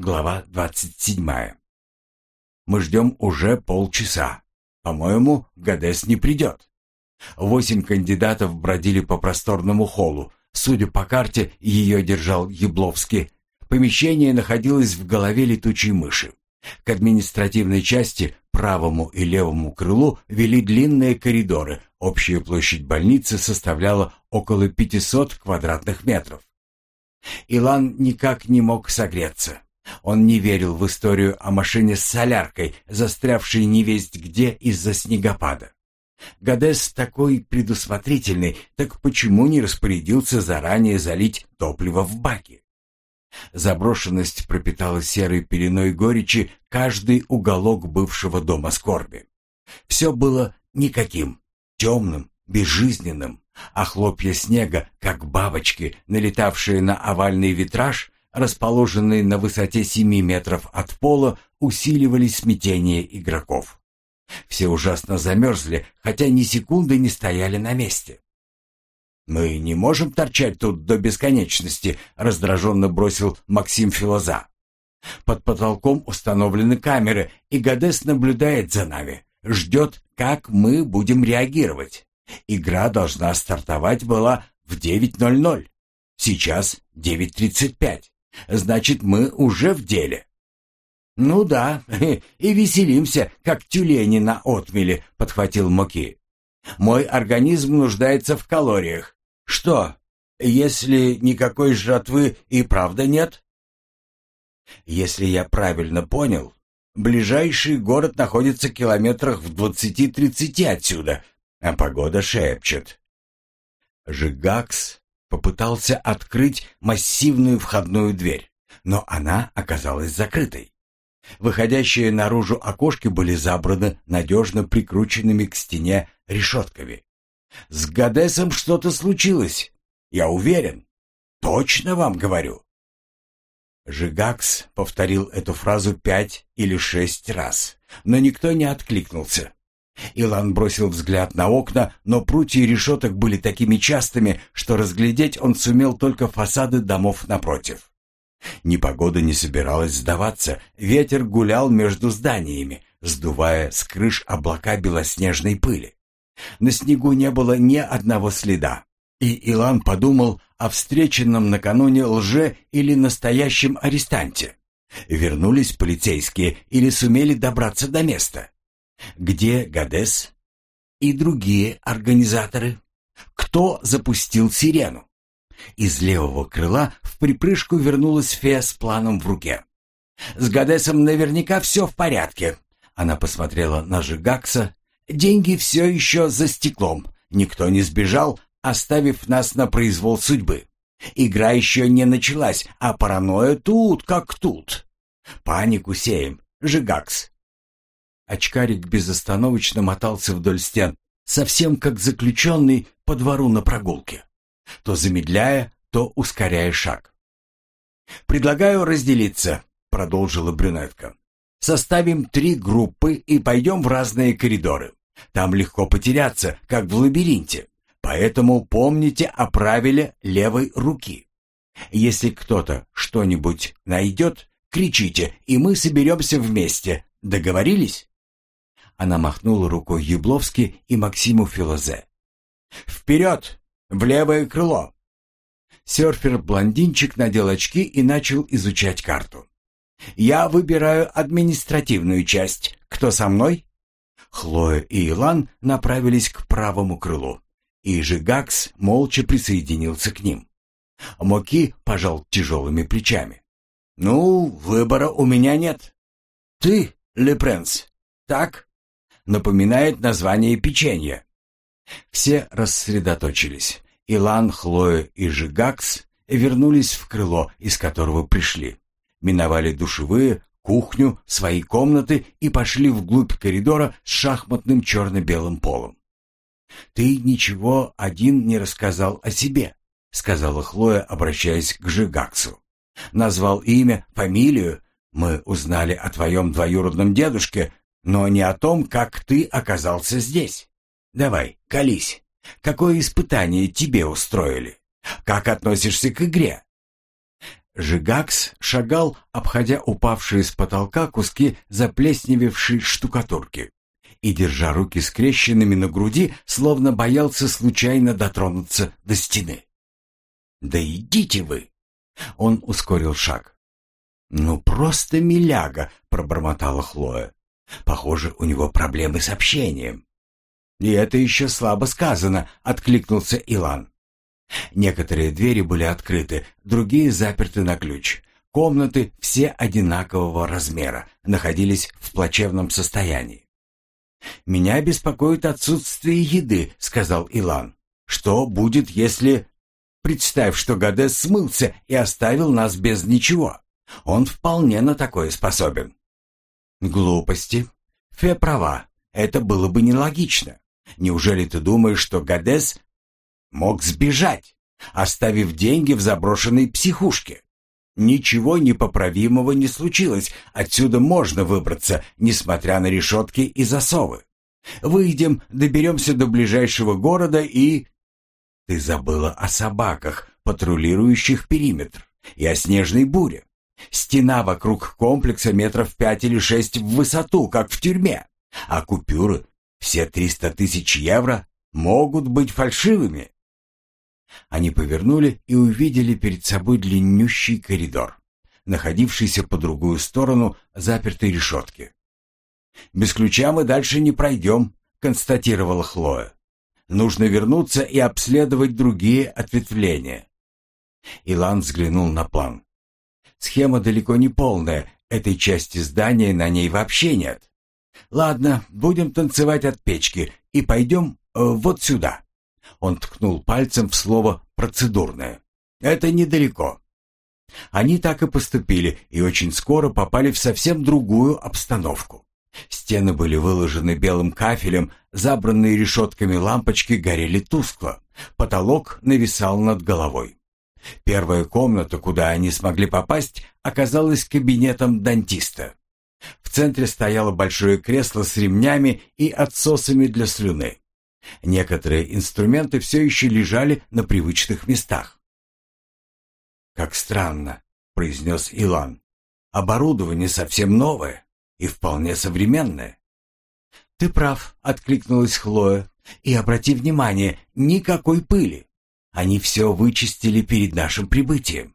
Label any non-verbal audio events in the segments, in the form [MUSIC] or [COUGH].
Глава двадцать седьмая. Мы ждем уже полчаса. По-моему, Гадес не придет. Восемь кандидатов бродили по просторному холлу. Судя по карте, ее держал Ябловский. Помещение находилось в голове летучей мыши. К административной части, правому и левому крылу вели длинные коридоры. Общая площадь больницы составляла около 500 квадратных метров. Илан никак не мог согреться. Он не верил в историю о машине с соляркой, застрявшей невесть где из-за снегопада. Гадес такой предусмотрительный, так почему не распорядился заранее залить топливо в баки? Заброшенность пропитала серой пеленой горечи каждый уголок бывшего дома скорби. Все было никаким, темным, безжизненным, а хлопья снега, как бабочки, налетавшие на овальный витраж, расположенный на высоте семи метров от пола, усиливали смятение игроков. Все ужасно замерзли, хотя ни секунды не стояли на месте. «Мы не можем торчать тут до бесконечности», — раздраженно бросил Максим Филоза. «Под потолком установлены камеры, и Гадес наблюдает за нами, ждет, как мы будем реагировать. Игра должна стартовать была в 9.00. Сейчас 9.35. Значит, мы уже в деле». «Ну да, [LAUGHS] и веселимся, как тюлени на отмеле», — подхватил Моки. «Мой организм нуждается в калориях. Что, если никакой жатвы и правда нет?» «Если я правильно понял, ближайший город находится километрах в двадцати-тридцати отсюда, а погода шепчет». Жигакс попытался открыть массивную входную дверь, но она оказалась закрытой. Выходящие наружу окошки были забраны надежно прикрученными к стене решетками. С Гадесом что-то случилось, я уверен. Точно вам говорю. Жигакс повторил эту фразу пять или шесть раз, но никто не откликнулся. Илан бросил взгляд на окна, но прутья решеток были такими частыми, что разглядеть он сумел только фасады домов напротив. Непогода не собиралась сдаваться, ветер гулял между зданиями, сдувая с крыш облака белоснежной пыли. На снегу не было ни одного следа, и Илан подумал о встреченном накануне лже или настоящем арестанте. Вернулись полицейские или сумели добраться до места? Где Гадес и другие организаторы? Кто запустил сирену? Из левого крыла в припрыжку вернулась Фея с планом в руке. «С Гадесом наверняка все в порядке». Она посмотрела на Жигакса. «Деньги все еще за стеклом. Никто не сбежал, оставив нас на произвол судьбы. Игра еще не началась, а паранойя тут как тут. Панику сеем, Жигакс». Очкарик безостановочно мотался вдоль стен, совсем как заключенный по двору на прогулке то замедляя, то ускоряя шаг. «Предлагаю разделиться», — продолжила брюнетка. «Составим три группы и пойдем в разные коридоры. Там легко потеряться, как в лабиринте. Поэтому помните о правиле левой руки. Если кто-то что-нибудь найдет, кричите, и мы соберемся вместе. Договорились?» Она махнула рукой Ябловски и Максиму Филозе. «Вперед! В левое крыло!» Серфер-блондинчик надел очки и начал изучать карту. «Я выбираю административную часть. Кто со мной?» Хлоя и Илан направились к правому крылу, и Жигакс молча присоединился к ним. Моки пожал тяжелыми плечами. «Ну, выбора у меня нет. Ты, Лепренс, так?» Напоминает название печенья. Все рассредоточились. Илан, Хлоя и Жигакс вернулись в крыло, из которого пришли. Миновали душевые, кухню, свои комнаты и пошли вглубь коридора с шахматным черно-белым полом. «Ты ничего один не рассказал о себе», — сказала Хлоя, обращаясь к Жигаксу. «Назвал имя, фамилию. Мы узнали о твоем двоюродном дедушке, но не о том, как ты оказался здесь. Давай, колись. Какое испытание тебе устроили? Как относишься к игре?» Жигакс шагал, обходя упавшие с потолка куски заплесневевшей штукатурки и, держа руки скрещенными на груди, словно боялся случайно дотронуться до стены. «Да идите вы!» Он ускорил шаг. «Ну, просто миляга!» — пробормотала Хлоя. «Похоже, у него проблемы с общением». «И это еще слабо сказано», — откликнулся Илан. Некоторые двери были открыты, другие заперты на ключ. Комнаты, все одинакового размера, находились в плачевном состоянии. «Меня беспокоит отсутствие еды», — сказал Илан. «Что будет, если...» «Представь, что Гадес смылся и оставил нас без ничего. Он вполне на такое способен». «Глупости. Фе права. Это было бы нелогично. Неужели ты думаешь, что Гадес мог сбежать, оставив деньги в заброшенной психушке? Ничего непоправимого не случилось. Отсюда можно выбраться, несмотря на решетки и засовы. Выйдем, доберемся до ближайшего города и... Ты забыла о собаках, патрулирующих периметр, и о снежной буре. Стена вокруг комплекса метров пять или шесть в высоту, как в тюрьме. А купюры, все триста тысяч евро, могут быть фальшивыми. Они повернули и увидели перед собой длиннющий коридор, находившийся по другую сторону запертой решетки. «Без ключа мы дальше не пройдем», — констатировала Хлоя. «Нужно вернуться и обследовать другие ответвления». Илан взглянул на план. «Схема далеко не полная, этой части здания на ней вообще нет. Ладно, будем танцевать от печки и пойдем э, вот сюда». Он ткнул пальцем в слово «процедурное». «Это недалеко». Они так и поступили и очень скоро попали в совсем другую обстановку. Стены были выложены белым кафелем, забранные решетками лампочки горели тускло. Потолок нависал над головой. Первая комната, куда они смогли попасть, оказалась кабинетом дантиста. В центре стояло большое кресло с ремнями и отсосами для слюны. Некоторые инструменты все еще лежали на привычных местах. «Как странно», — произнес Илан. «Оборудование совсем новое и вполне современное». «Ты прав», — откликнулась Хлоя. «И обрати внимание, никакой пыли. Они все вычистили перед нашим прибытием».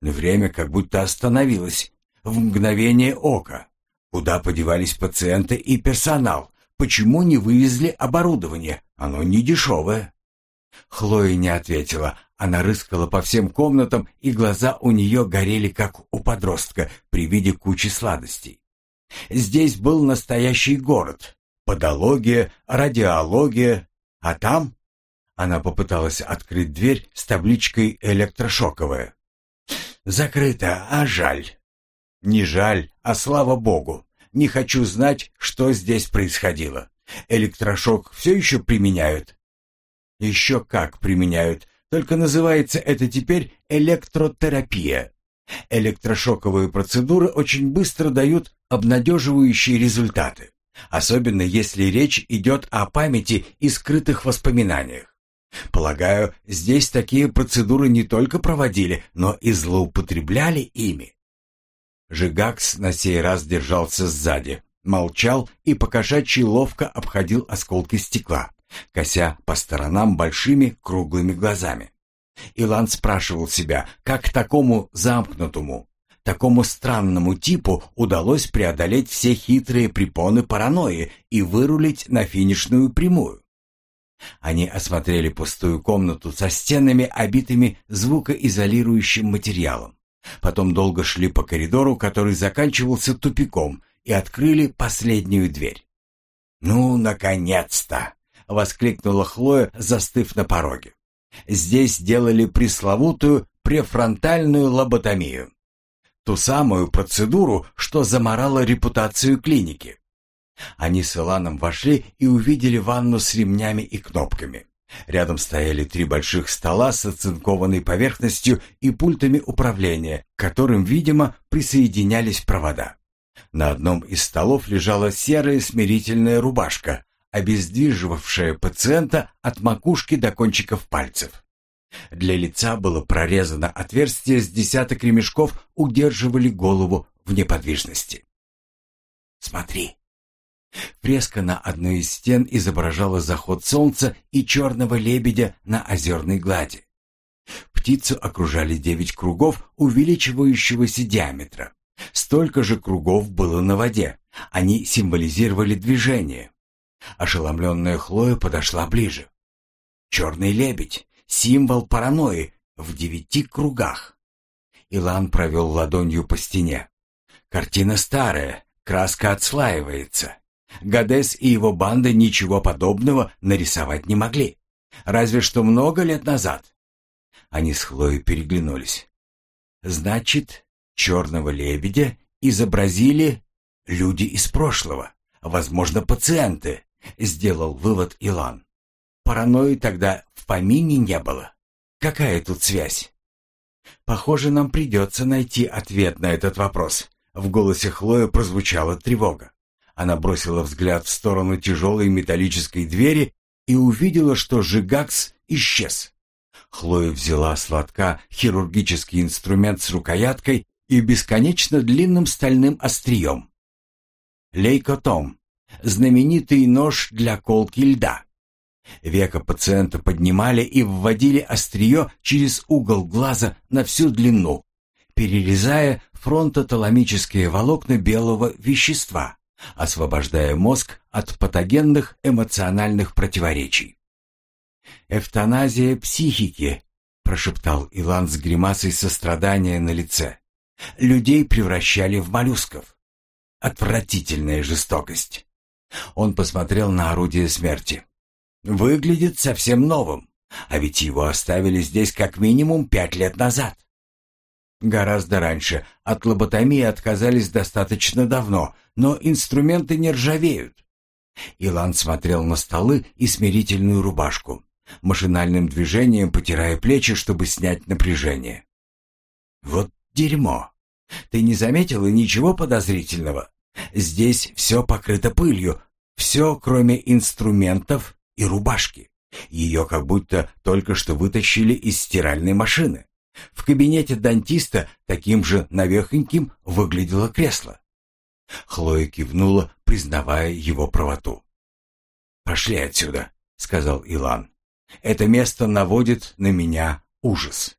Время как будто остановилось в мгновение ока. Куда подевались пациенты и персонал? Почему не вывезли оборудование? Оно не дешевое. Хлоя не ответила. Она рыскала по всем комнатам, и глаза у нее горели, как у подростка, при виде кучи сладостей. Здесь был настоящий город. Подология, радиология. А там... Она попыталась открыть дверь с табличкой «Электрошоковая». «Закрыто, а жаль». «Не жаль, а слава богу. Не хочу знать, что здесь происходило. Электрошок все еще применяют?» «Еще как применяют, только называется это теперь электротерапия. Электрошоковые процедуры очень быстро дают обнадеживающие результаты, особенно если речь идет о памяти и скрытых воспоминаниях. Полагаю, здесь такие процедуры не только проводили, но и злоупотребляли ими. Жигакс на сей раз держался сзади, молчал и покошачьи ловко обходил осколки стекла, кося по сторонам большими круглыми глазами. Илан спрашивал себя, как такому замкнутому, такому странному типу удалось преодолеть все хитрые препоны паранойи и вырулить на финишную прямую. Они осмотрели пустую комнату со стенами, обитыми звукоизолирующим материалом. Потом долго шли по коридору, который заканчивался тупиком, и открыли последнюю дверь. «Ну, наконец-то!» — воскликнула Хлоя, застыв на пороге. «Здесь делали пресловутую префронтальную лоботомию. Ту самую процедуру, что заморала репутацию клиники». Они с Иланом вошли и увидели ванну с ремнями и кнопками. Рядом стояли три больших стола с оцинкованной поверхностью и пультами управления, к которым, видимо, присоединялись провода. На одном из столов лежала серая смирительная рубашка, обездвиживавшая пациента от макушки до кончиков пальцев. Для лица было прорезано отверстие с десяток ремешков, удерживали голову в неподвижности. «Смотри!» Фреска на одной из стен изображала заход солнца и черного лебедя на озерной глади. Птицу окружали девять кругов увеличивающегося диаметра. Столько же кругов было на воде. Они символизировали движение. Ошеломленная Хлоя подошла ближе. Черный лебедь — символ паранойи в девяти кругах. Илан провел ладонью по стене. Картина старая, краска отслаивается. Гадес и его банда ничего подобного нарисовать не могли. Разве что много лет назад. Они с Хлоей переглянулись. Значит, черного лебедя изобразили люди из прошлого, возможно, пациенты, сделал вывод Илан. Паранойи тогда в помине не было. Какая тут связь? Похоже, нам придется найти ответ на этот вопрос. В голосе Хлои прозвучала тревога. Она бросила взгляд в сторону тяжелой металлической двери и увидела, что Жигакс исчез. Хлоя взяла с лотка хирургический инструмент с рукояткой и бесконечно длинным стальным острием. Лейкотом — знаменитый нож для колки льда. Века пациента поднимали и вводили острие через угол глаза на всю длину, перерезая фронтоталамические волокна белого вещества, освобождая мозг от патогенных эмоциональных противоречий. «Эвтаназия психики», — прошептал Илан с гримасой сострадания на лице. «Людей превращали в моллюсков. Отвратительная жестокость». Он посмотрел на орудие смерти. «Выглядит совсем новым, а ведь его оставили здесь как минимум пять лет назад». Гораздо раньше. От лоботомии отказались достаточно давно, но инструменты не ржавеют. Илан смотрел на столы и смирительную рубашку машинальным движением потирая плечи, чтобы снять напряжение. «Вот дерьмо! Ты не заметила ничего подозрительного? Здесь все покрыто пылью, все, кроме инструментов и рубашки. Ее как будто только что вытащили из стиральной машины. В кабинете дантиста таким же навехоньким выглядело кресло. Хлоя кивнула, признавая его правоту. «Пошли отсюда», — сказал Илан. Это место наводит на меня ужас.